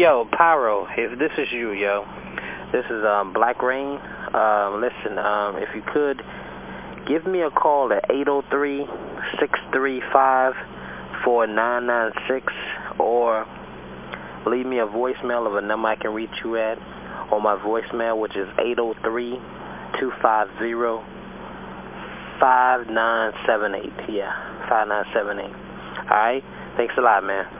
Yo, Pyro, if this is you, yo, this is um, Black Rain. Uh, listen, um, if you could, give me a call at 803-635-4996 or leave me a voicemail of a number I can reach you at on my voicemail, which is 803-250-5978. Yeah, 5978. All right? Thanks a lot, man.